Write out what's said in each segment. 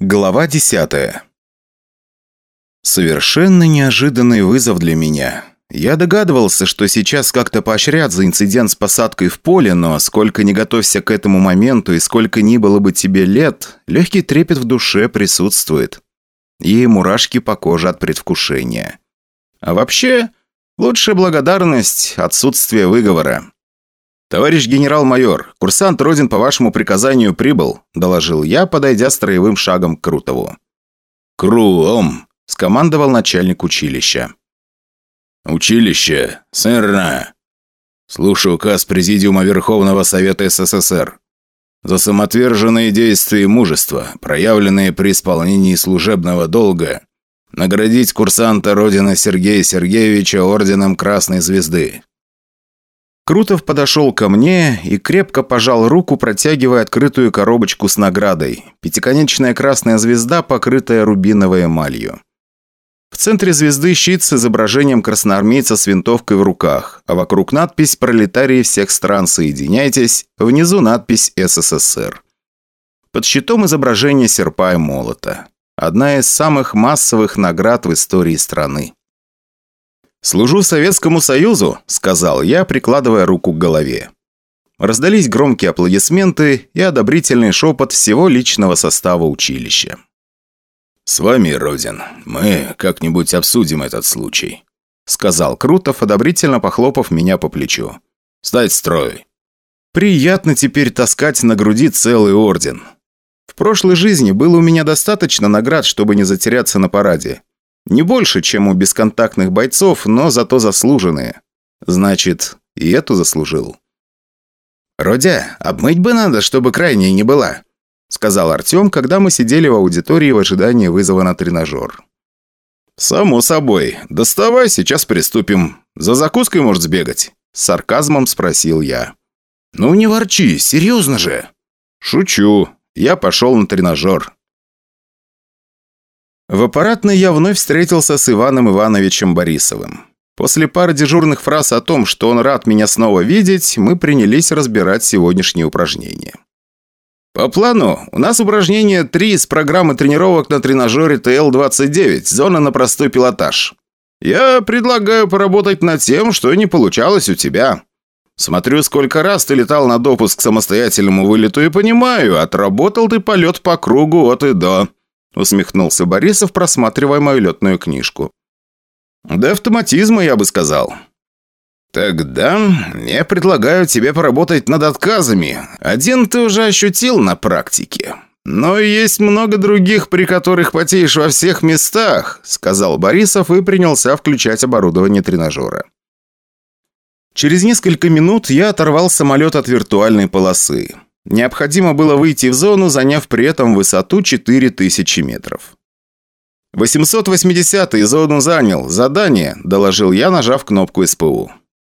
Глава десятая. Совершенно неожиданный вызов для меня. Я догадывался, что сейчас как-то поощрят за инцидент с посадкой в поле, но сколько не готовься к этому моменту и сколько ни было бы тебе лет, легкий трепет в душе присутствует. И мурашки по коже от предвкушения. А вообще, лучшая благодарность – отсутствие выговора. «Товарищ генерал-майор, курсант Родин по вашему приказанию прибыл», – доложил я, подойдя строевым шагом к Крутову. «Круом», – скомандовал начальник училища. «Училище, сэрна. Слушаю указ Президиума Верховного Совета СССР. За самоотверженные действия и мужество, проявленные при исполнении служебного долга, наградить курсанта Родина Сергея Сергеевича орденом Красной Звезды. Крутов подошел ко мне и крепко пожал руку, протягивая открытую коробочку с наградой. Пятиконечная красная звезда, покрытая рубиновой эмалью. В центре звезды щит с изображением красноармейца с винтовкой в руках, а вокруг надпись «Пролетарии всех стран, соединяйтесь», внизу надпись «СССР». Под щитом изображение серпа и молота. Одна из самых массовых наград в истории страны. «Служу Советскому Союзу», – сказал я, прикладывая руку к голове. Раздались громкие аплодисменты и одобрительный шепот всего личного состава училища. «С вами, Родин, мы как-нибудь обсудим этот случай», – сказал Крутов, одобрительно похлопав меня по плечу. «Стать строй». «Приятно теперь таскать на груди целый орден. В прошлой жизни было у меня достаточно наград, чтобы не затеряться на параде. Не больше, чем у бесконтактных бойцов, но зато заслуженные. Значит, и эту заслужил. «Родя, обмыть бы надо, чтобы крайней не была», сказал Артем, когда мы сидели в аудитории в ожидании вызова на тренажер. «Само собой. Доставай, сейчас приступим. За закуской может сбегать?» С сарказмом спросил я. «Ну не ворчи, серьезно же». «Шучу. Я пошел на тренажер». В аппаратной я вновь встретился с Иваном Ивановичем Борисовым. После пары дежурных фраз о том, что он рад меня снова видеть, мы принялись разбирать сегодняшние упражнения. По плану, у нас упражнение 3 из программы тренировок на тренажере ТЛ-29, зона на простой пилотаж. Я предлагаю поработать над тем, что не получалось у тебя. Смотрю, сколько раз ты летал на допуск к самостоятельному вылету и понимаю, отработал ты полет по кругу от и до усмехнулся Борисов, просматривая мою летную книжку. «До автоматизма, я бы сказал». «Тогда я предлагаю тебе поработать над отказами. Один ты уже ощутил на практике. Но есть много других, при которых потеешь во всех местах», сказал Борисов и принялся включать оборудование тренажера. Через несколько минут я оторвал самолет от виртуальной полосы. Необходимо было выйти в зону, заняв при этом высоту 4000 метров. 880-й зону занял. Задание», – доложил я, нажав кнопку СПУ.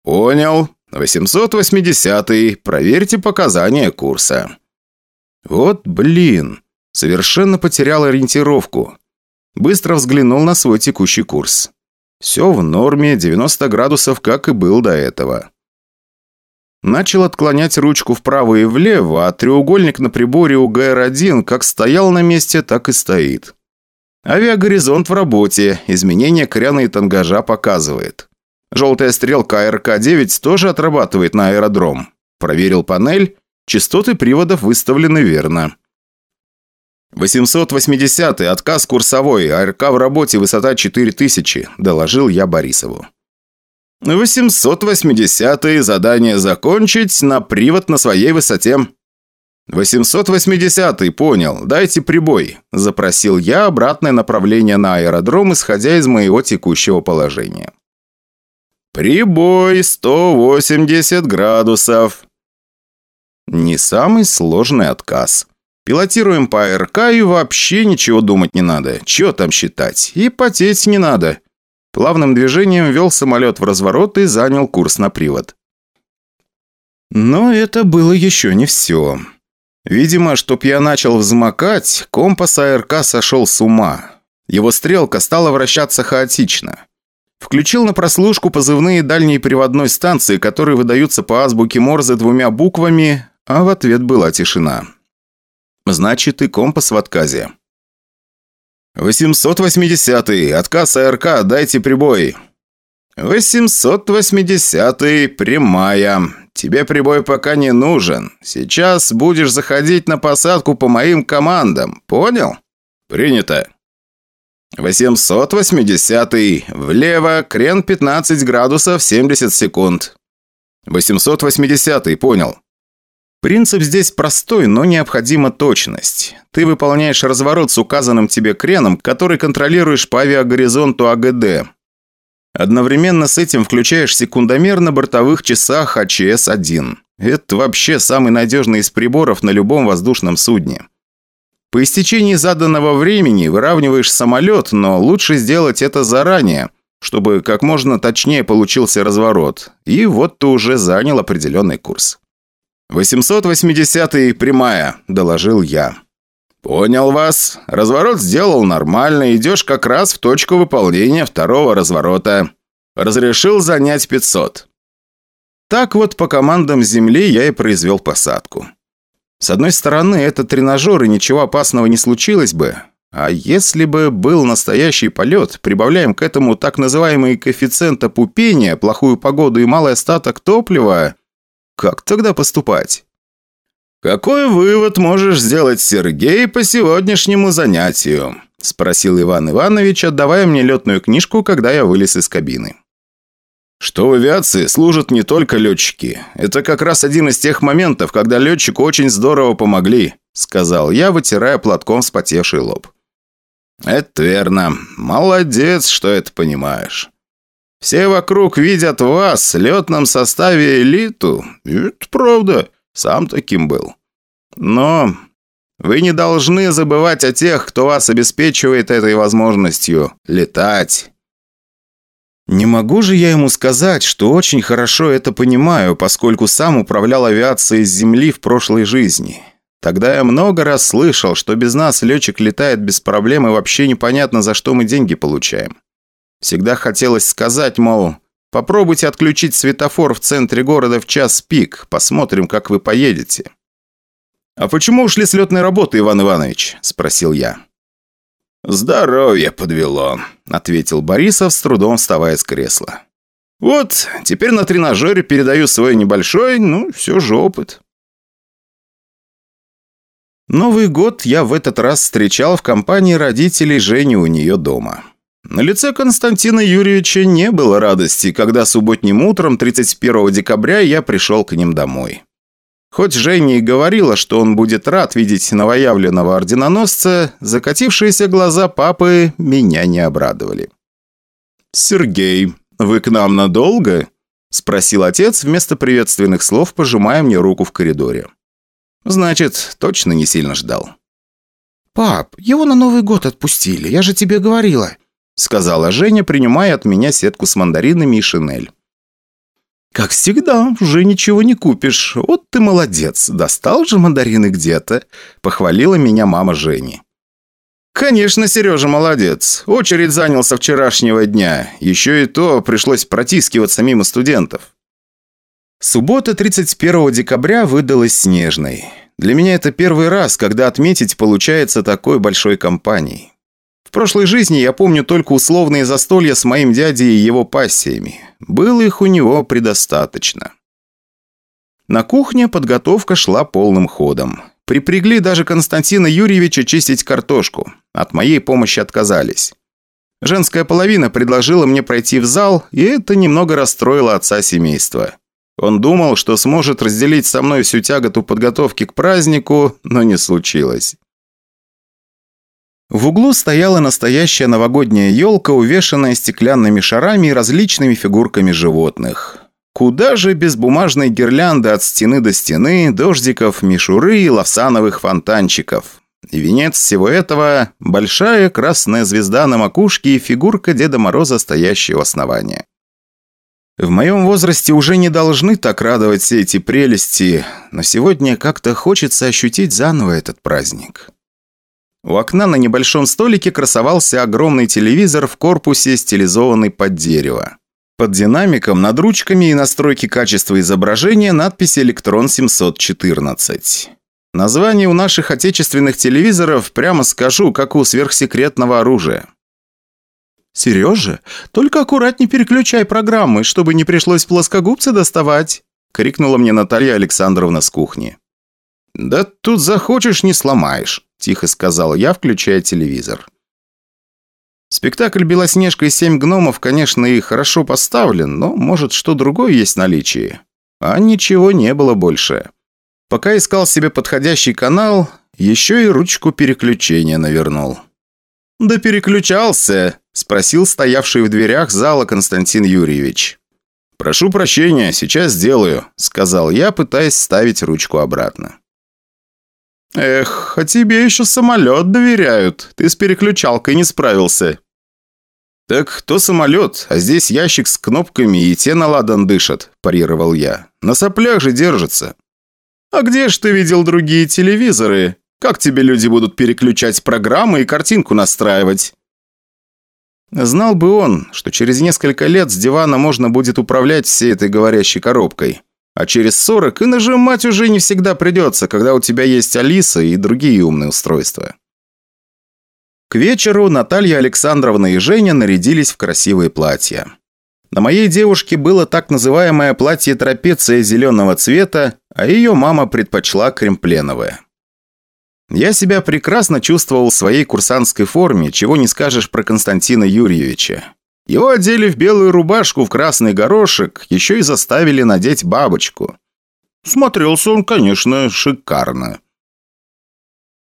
«Понял. 880-й. Проверьте показания курса». «Вот блин. Совершенно потерял ориентировку. Быстро взглянул на свой текущий курс. Все в норме, 90 градусов, как и был до этого. Начал отклонять ручку вправо и влево, а треугольник на приборе у ГР-1 как стоял на месте, так и стоит. Авиагоризонт в работе, изменение крена и тангажа показывает. Желтая стрелка АРК-9 тоже отрабатывает на аэродром. Проверил панель, частоты приводов выставлены верно. 880 отказ курсовой, АРК в работе, высота 4000, доложил я Борисову. 880 задание закончить на привод на своей высоте. 880 понял. Дайте прибой. Запросил я обратное направление на аэродром, исходя из моего текущего положения. Прибой 180 градусов. Не самый сложный отказ. Пилотируем по АРК и вообще ничего думать не надо. Чего там считать? И потеть не надо. Плавным движением вел самолет в разворот и занял курс на привод. Но это было еще не все. Видимо, чтоб я начал взмокать, компас АРК сошел с ума. Его стрелка стала вращаться хаотично. Включил на прослушку позывные дальней приводной станции, которые выдаются по азбуке Морзе двумя буквами, а в ответ была тишина. Значит, и компас в отказе. 880-й, отказ АРК, дайте прибой. 880-й, прямая. Тебе прибой пока не нужен. Сейчас будешь заходить на посадку по моим командам, понял? Принято. 880-й, влево, крен 15 градусов, 70 секунд. 880-й, понял. Принцип здесь простой, но необходима точность. Ты выполняешь разворот с указанным тебе креном, который контролируешь по авиагоризонту АГД. Одновременно с этим включаешь секундомер на бортовых часах АЧС-1. Это вообще самый надежный из приборов на любом воздушном судне. По истечении заданного времени выравниваешь самолет, но лучше сделать это заранее, чтобы как можно точнее получился разворот. И вот ты уже занял определенный курс. «880-й прямая», – доложил я. «Понял вас. Разворот сделал нормально. Идешь как раз в точку выполнения второго разворота. Разрешил занять 500». Так вот по командам Земли я и произвел посадку. С одной стороны, это тренажер, и ничего опасного не случилось бы. А если бы был настоящий полет, прибавляем к этому так называемые коэффициент опупения, плохую погоду и малый остаток топлива, как тогда поступать? «Какой вывод можешь сделать, Сергей, по сегодняшнему занятию?» – спросил Иван Иванович, отдавая мне летную книжку, когда я вылез из кабины. «Что в авиации служат не только летчики. Это как раз один из тех моментов, когда летчику очень здорово помогли», – сказал я, вытирая платком вспотевший лоб. «Это верно. Молодец, что это понимаешь. Все вокруг видят вас, в летном составе элиту. это правда. Сам таким был. Но вы не должны забывать о тех, кто вас обеспечивает этой возможностью летать. Не могу же я ему сказать, что очень хорошо это понимаю, поскольку сам управлял авиацией с Земли в прошлой жизни. Тогда я много раз слышал, что без нас летчик летает без проблем и вообще непонятно, за что мы деньги получаем. Всегда хотелось сказать, мол, попробуйте отключить светофор в центре города в час пик, посмотрим, как вы поедете. «А почему ушли с летной работы, Иван Иванович?» – спросил я. «Здоровье подвело», – ответил Борисов, с трудом вставая с кресла. «Вот, теперь на тренажере передаю свой небольшой, ну, все же опыт». Новый год я в этот раз встречал в компании родителей Жени у нее дома. На лице Константина Юрьевича не было радости, когда субботним утром 31 декабря я пришел к ним домой. Хоть Женя и говорила, что он будет рад видеть новоявленного орденоносца, закатившиеся глаза папы меня не обрадовали. «Сергей, вы к нам надолго?» – спросил отец вместо приветственных слов, пожимая мне руку в коридоре. «Значит, точно не сильно ждал». «Пап, его на Новый год отпустили, я же тебе говорила сказала Женя, принимая от меня сетку с мандаринами и шинель. «Как всегда, уже ничего не купишь. Вот ты молодец, достал же мандарины где-то», – похвалила меня мама Жени. «Конечно, Сережа молодец. Очередь занял со вчерашнего дня. Еще и то пришлось протискиваться мимо студентов». Суббота 31 декабря выдалась снежной. Для меня это первый раз, когда отметить получается такой большой компанией. В прошлой жизни я помню только условные застолья с моим дядей и его пассиями. Было их у него предостаточно. На кухне подготовка шла полным ходом. Припрягли даже Константина Юрьевича чистить картошку. От моей помощи отказались. Женская половина предложила мне пройти в зал, и это немного расстроило отца семейства. Он думал, что сможет разделить со мной всю тяготу подготовки к празднику, но не случилось. В углу стояла настоящая новогодняя елка, увешанная стеклянными шарами и различными фигурками животных. Куда же без бумажной гирлянды от стены до стены, дождиков, мишуры и лавсановых фонтанчиков. И венец всего этого – большая красная звезда на макушке и фигурка Деда Мороза, стоящая у основания. В моем возрасте уже не должны так радовать все эти прелести, но сегодня как-то хочется ощутить заново этот праздник. У окна на небольшом столике красовался огромный телевизор в корпусе, стилизованный под дерево. Под динамиком над ручками и настройки качества изображения надпись «Электрон 714». Название у наших отечественных телевизоров, прямо скажу, как у сверхсекретного оружия. «Сережа, только аккуратней переключай программы, чтобы не пришлось плоскогубцы доставать», крикнула мне Наталья Александровна с кухни. «Да тут захочешь, не сломаешь», – тихо сказал я, включая телевизор. Спектакль «Белоснежка и семь гномов», конечно, и хорошо поставлен, но, может, что другое есть в наличии. А ничего не было больше. Пока искал себе подходящий канал, еще и ручку переключения навернул. «Да переключался», – спросил стоявший в дверях зала Константин Юрьевич. «Прошу прощения, сейчас сделаю», – сказал я, пытаясь ставить ручку обратно. «Эх, а тебе еще самолет доверяют. Ты с переключалкой не справился». «Так то самолет, а здесь ящик с кнопками, и те на ладан дышат», – парировал я. «На соплях же держится». «А где ж ты видел другие телевизоры? Как тебе люди будут переключать программы и картинку настраивать?» Знал бы он, что через несколько лет с дивана можно будет управлять всей этой говорящей коробкой. А через 40 и нажимать уже не всегда придется, когда у тебя есть Алиса и другие умные устройства. К вечеру Наталья Александровна и Женя нарядились в красивые платья. На моей девушке было так называемое платье трапеция зеленого цвета, а ее мама предпочла кремпленовое. Я себя прекрасно чувствовал в своей курсантской форме, чего не скажешь про Константина Юрьевича. Его одели в белую рубашку в красный горошек, еще и заставили надеть бабочку. Смотрелся он, конечно, шикарно.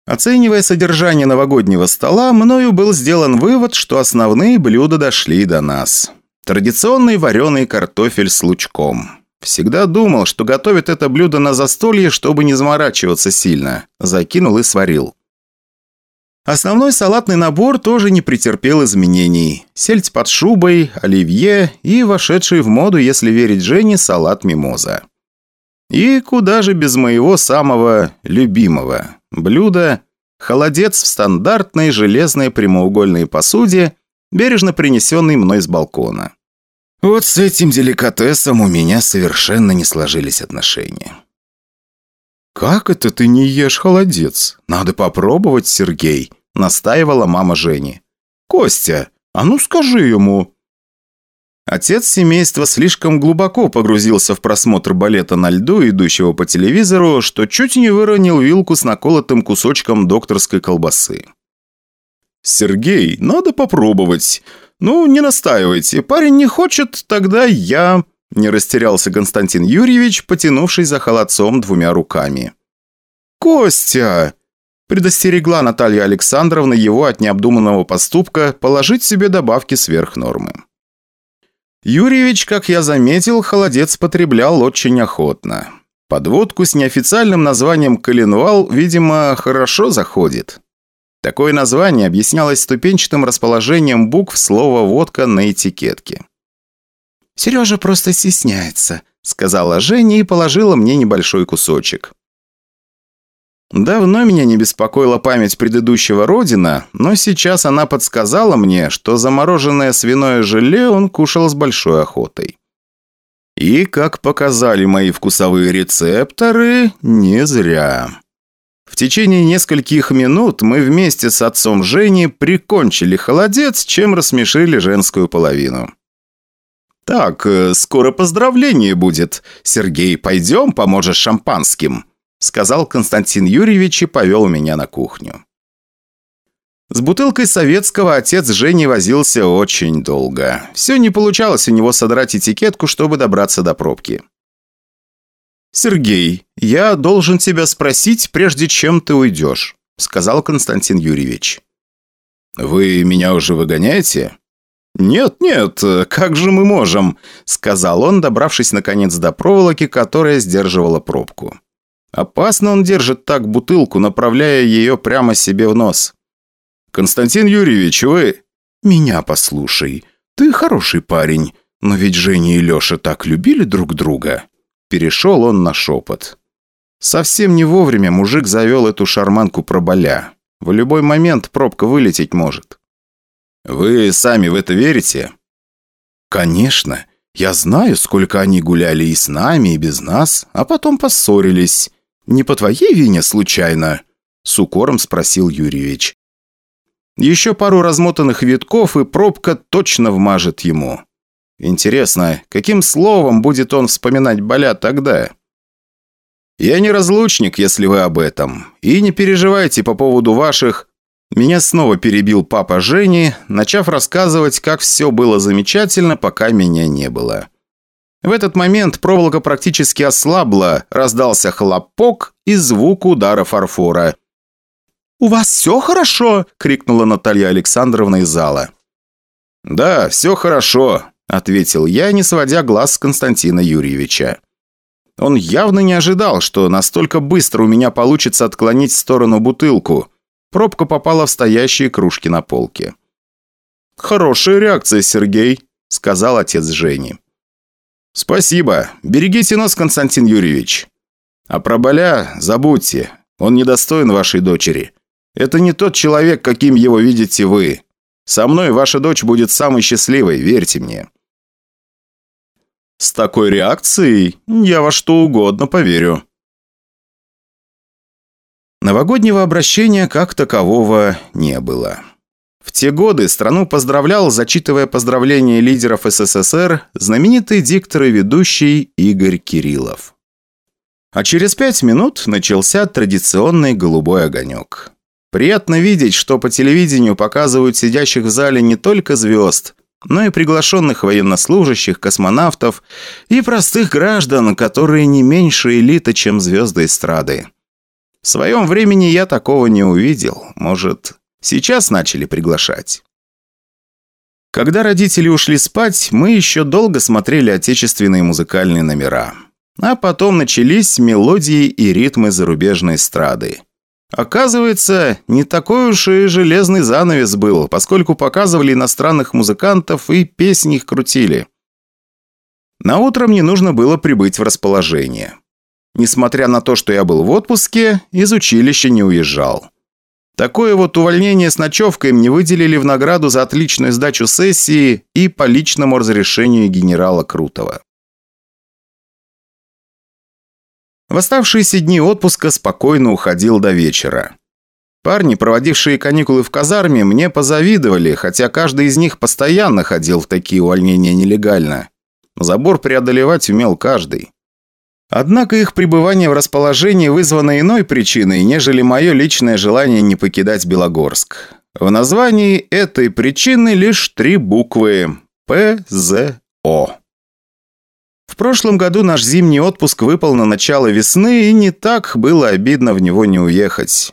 Оценивая содержание новогоднего стола, мною был сделан вывод, что основные блюда дошли до нас. Традиционный вареный картофель с лучком. Всегда думал, что готовят это блюдо на застолье, чтобы не заморачиваться сильно. Закинул и сварил. Основной салатный набор тоже не претерпел изменений. Сельдь под шубой, оливье и вошедший в моду, если верить Жене, салат мимоза. И куда же без моего самого любимого блюда – холодец в стандартной железной прямоугольной посуде, бережно принесенный мной с балкона. Вот с этим деликатесом у меня совершенно не сложились отношения. «Как это ты не ешь холодец? Надо попробовать, Сергей», – настаивала мама Жени. «Костя, а ну скажи ему». Отец семейства слишком глубоко погрузился в просмотр балета на льду, идущего по телевизору, что чуть не выронил вилку с наколотым кусочком докторской колбасы. «Сергей, надо попробовать. Ну, не настаивайте. Парень не хочет, тогда я...» Не растерялся Константин Юрьевич, потянувшись за холодцом двумя руками. «Костя!» Предостерегла Наталья Александровна его от необдуманного поступка положить себе добавки сверх нормы. Юрьевич, как я заметил, холодец потреблял очень охотно. Подводку с неофициальным названием «Коленвал», видимо, хорошо заходит. Такое название объяснялось ступенчатым расположением букв слова «водка» на этикетке. «Сережа просто стесняется», — сказала Женя и положила мне небольшой кусочек. Давно меня не беспокоила память предыдущего Родина, но сейчас она подсказала мне, что замороженное свиное желе он кушал с большой охотой. И, как показали мои вкусовые рецепторы, не зря. В течение нескольких минут мы вместе с отцом Жени прикончили холодец, чем рассмешили женскую половину. «Так, э, скоро поздравление будет. Сергей, пойдем, поможешь шампанским», сказал Константин Юрьевич и повел меня на кухню. С бутылкой советского отец Жени возился очень долго. Все не получалось у него содрать этикетку, чтобы добраться до пробки. «Сергей, я должен тебя спросить, прежде чем ты уйдешь», сказал Константин Юрьевич. «Вы меня уже выгоняете?» «Нет, нет, как же мы можем?» сказал он, добравшись наконец до проволоки, которая сдерживала пробку. Опасно он держит так бутылку, направляя ее прямо себе в нос. «Константин Юрьевич, вы...» «Меня послушай. Ты хороший парень, но ведь Женя и Леша так любили друг друга». Перешел он на шепот. Совсем не вовремя мужик завел эту шарманку про боля. В любой момент пробка вылететь может. «Вы сами в это верите?» «Конечно. Я знаю, сколько они гуляли и с нами, и без нас, а потом поссорились. «Не по твоей вине, случайно?» С укором спросил Юрьевич. Еще пару размотанных витков, и пробка точно вмажет ему. Интересно, каким словом будет он вспоминать Боля тогда? «Я не разлучник, если вы об этом. И не переживайте по поводу ваших...» Меня снова перебил папа Жени, начав рассказывать, как все было замечательно, пока меня не было. В этот момент проволока практически ослабла, раздался хлопок и звук удара фарфора. «У вас все хорошо?» – крикнула Наталья Александровна из зала. «Да, все хорошо», – ответил я, не сводя глаз с Константина Юрьевича. Он явно не ожидал, что настолько быстро у меня получится отклонить в сторону бутылку. Пробка попала в стоящие кружки на полке. «Хорошая реакция, Сергей», – сказал отец Жени. «Спасибо. Берегите нас, Константин Юрьевич. А про Боля забудьте. Он недостоин вашей дочери. Это не тот человек, каким его видите вы. Со мной ваша дочь будет самой счастливой, верьте мне». «С такой реакцией я во что угодно поверю». Новогоднего обращения как такового не было. В те годы страну поздравлял, зачитывая поздравления лидеров СССР, знаменитый диктор и ведущий Игорь Кириллов. А через пять минут начался традиционный голубой огонек. Приятно видеть, что по телевидению показывают сидящих в зале не только звезд, но и приглашенных военнослужащих, космонавтов и простых граждан, которые не меньше элита, чем звезды эстрады. В своем времени я такого не увидел. Может, сейчас начали приглашать. Когда родители ушли спать, мы еще долго смотрели отечественные музыкальные номера. А потом начались мелодии и ритмы зарубежной эстрады. Оказывается, не такой уж и железный занавес был, поскольку показывали иностранных музыкантов и песни их крутили. На утро мне нужно было прибыть в расположение. Несмотря на то, что я был в отпуске, из училища не уезжал. Такое вот увольнение с ночевкой мне выделили в награду за отличную сдачу сессии и по личному разрешению генерала Крутого. В оставшиеся дни отпуска спокойно уходил до вечера. Парни, проводившие каникулы в казарме, мне позавидовали, хотя каждый из них постоянно ходил в такие увольнения нелегально. Забор преодолевать умел каждый. Однако их пребывание в расположении вызвано иной причиной, нежели мое личное желание не покидать Белогорск. В названии этой причины лишь три буквы – ПЗО. В прошлом году наш зимний отпуск выпал на начало весны, и не так было обидно в него не уехать.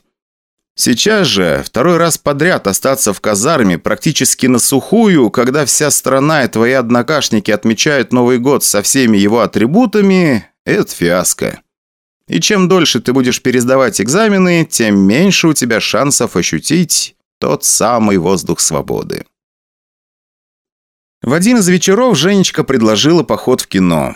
Сейчас же, второй раз подряд остаться в казарме практически на сухую, когда вся страна и твои однокашники отмечают Новый год со всеми его атрибутами – это фиаско. И чем дольше ты будешь пересдавать экзамены, тем меньше у тебя шансов ощутить тот самый воздух свободы. В один из вечеров Женечка предложила поход в кино.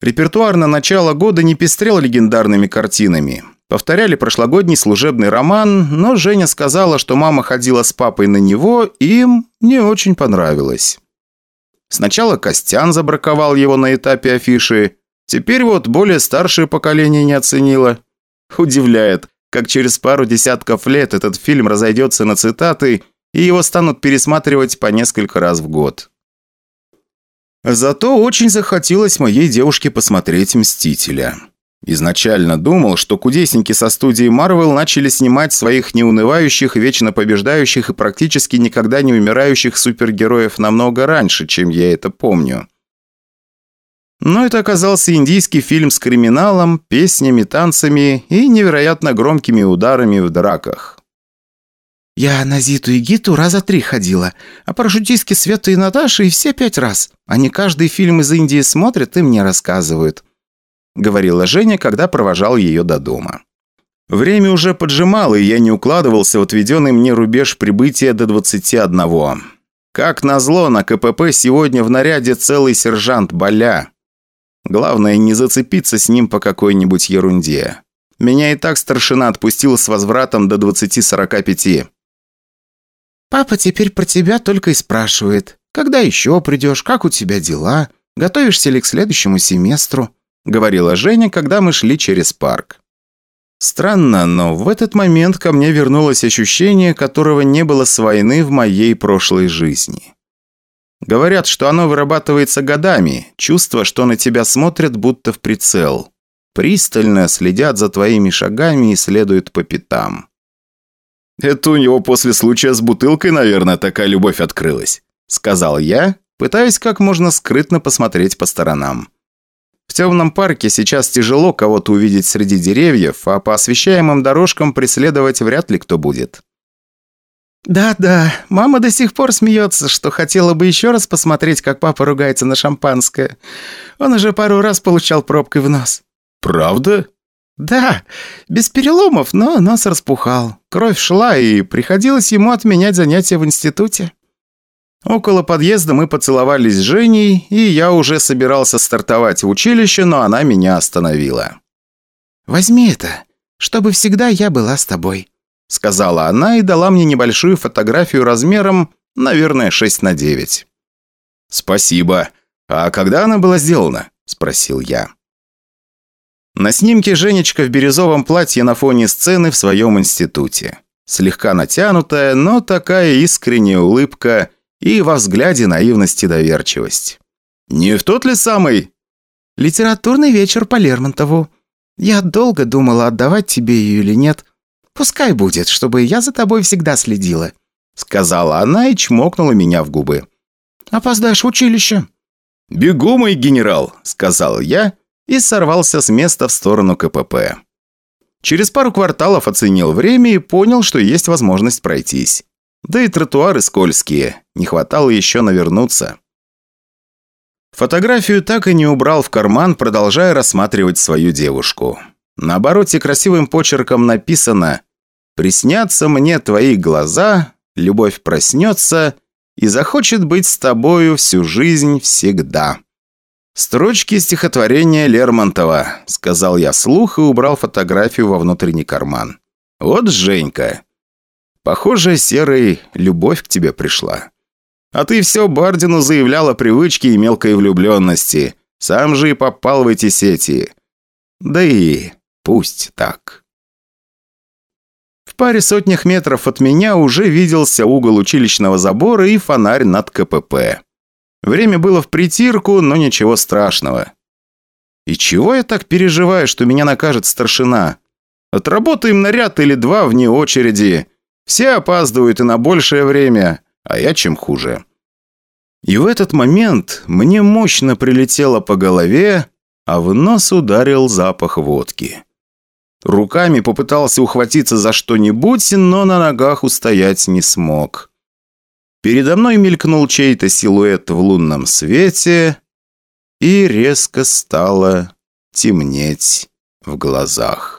Репертуар на начало года не пестрел легендарными картинами. Повторяли прошлогодний служебный роман, но Женя сказала, что мама ходила с папой на него, и им не очень понравилось. Сначала Костян забраковал его на этапе афиши, теперь вот более старшее поколение не оценило. Удивляет, как через пару десятков лет этот фильм разойдется на цитаты, и его станут пересматривать по несколько раз в год. Зато очень захотелось моей девушке посмотреть «Мстителя». Изначально думал, что кудесники со студии Marvel начали снимать своих неунывающих, вечно побеждающих и практически никогда не умирающих супергероев намного раньше, чем я это помню. Но это оказался индийский фильм с криминалом, песнями, танцами и невероятно громкими ударами в драках. Я на Зиту и Гиту раза три ходила, а парашютистки Свету и Наташи и все пять раз. Они каждый фильм из Индии смотрят и мне рассказывают», — говорила Женя, когда провожал ее до дома. Время уже поджимало, и я не укладывался в отведенный мне рубеж прибытия до 21. Как назло, на КПП сегодня в наряде целый сержант Боля. Главное, не зацепиться с ним по какой-нибудь ерунде. Меня и так старшина отпустил с возвратом до 20-45. «Папа теперь про тебя только и спрашивает. Когда еще придешь? Как у тебя дела? Готовишься ли к следующему семестру?» Говорила Женя, когда мы шли через парк. Странно, но в этот момент ко мне вернулось ощущение, которого не было с войны в моей прошлой жизни. Говорят, что оно вырабатывается годами, чувство, что на тебя смотрят будто в прицел. Пристально следят за твоими шагами и следуют по пятам. «Это у него после случая с бутылкой, наверное, такая любовь открылась», сказал я, пытаясь как можно скрытно посмотреть по сторонам. В темном парке сейчас тяжело кого-то увидеть среди деревьев, а по освещаемым дорожкам преследовать вряд ли кто будет. «Да-да, мама до сих пор смеется, что хотела бы еще раз посмотреть, как папа ругается на шампанское. Он уже пару раз получал пробкой в нос». «Правда?» «Да, без переломов, но нос распухал. Кровь шла, и приходилось ему отменять занятия в институте». Около подъезда мы поцеловались с Женей, и я уже собирался стартовать в училище, но она меня остановила. «Возьми это, чтобы всегда я была с тобой», сказала она и дала мне небольшую фотографию размером, наверное, 6 на 9. «Спасибо. А когда она была сделана?» – спросил я. На снимке Женечка в бирюзовом платье на фоне сцены в своем институте. Слегка натянутая, но такая искренняя улыбка и во взгляде наивность и доверчивость. «Не в тот ли самый?» «Литературный вечер по Лермонтову. Я долго думала, отдавать тебе ее или нет, «Пускай будет, чтобы я за тобой всегда следила», сказала она и чмокнула меня в губы. «Опоздаешь в училище». «Бегу, мой генерал», сказал я и сорвался с места в сторону КПП. Через пару кварталов оценил время и понял, что есть возможность пройтись. Да и тротуары скользкие, не хватало еще навернуться. Фотографию так и не убрал в карман, продолжая рассматривать свою девушку. На обороте красивым почерком написано Приснятся мне твои глаза, любовь проснется и захочет быть с тобою всю жизнь всегда. Строчки стихотворения Лермонтова, сказал я слух и убрал фотографию во внутренний карман. Вот Женька. Похоже, серый любовь к тебе пришла. А ты все Бардину заявлял о привычке и мелкой влюбленности. Сам же и попал в эти сети. Да и пусть так. Паре сотнях метров от меня уже виделся угол училищного забора и фонарь над КПП. Время было в притирку, но ничего страшного. И чего я так переживаю, что меня накажет старшина? Отработаем наряд или два вне очереди. Все опаздывают и на большее время, а я чем хуже. И в этот момент мне мощно прилетело по голове, а в нос ударил запах водки. Руками попытался ухватиться за что-нибудь, но на ногах устоять не смог. Передо мной мелькнул чей-то силуэт в лунном свете, и резко стало темнеть в глазах.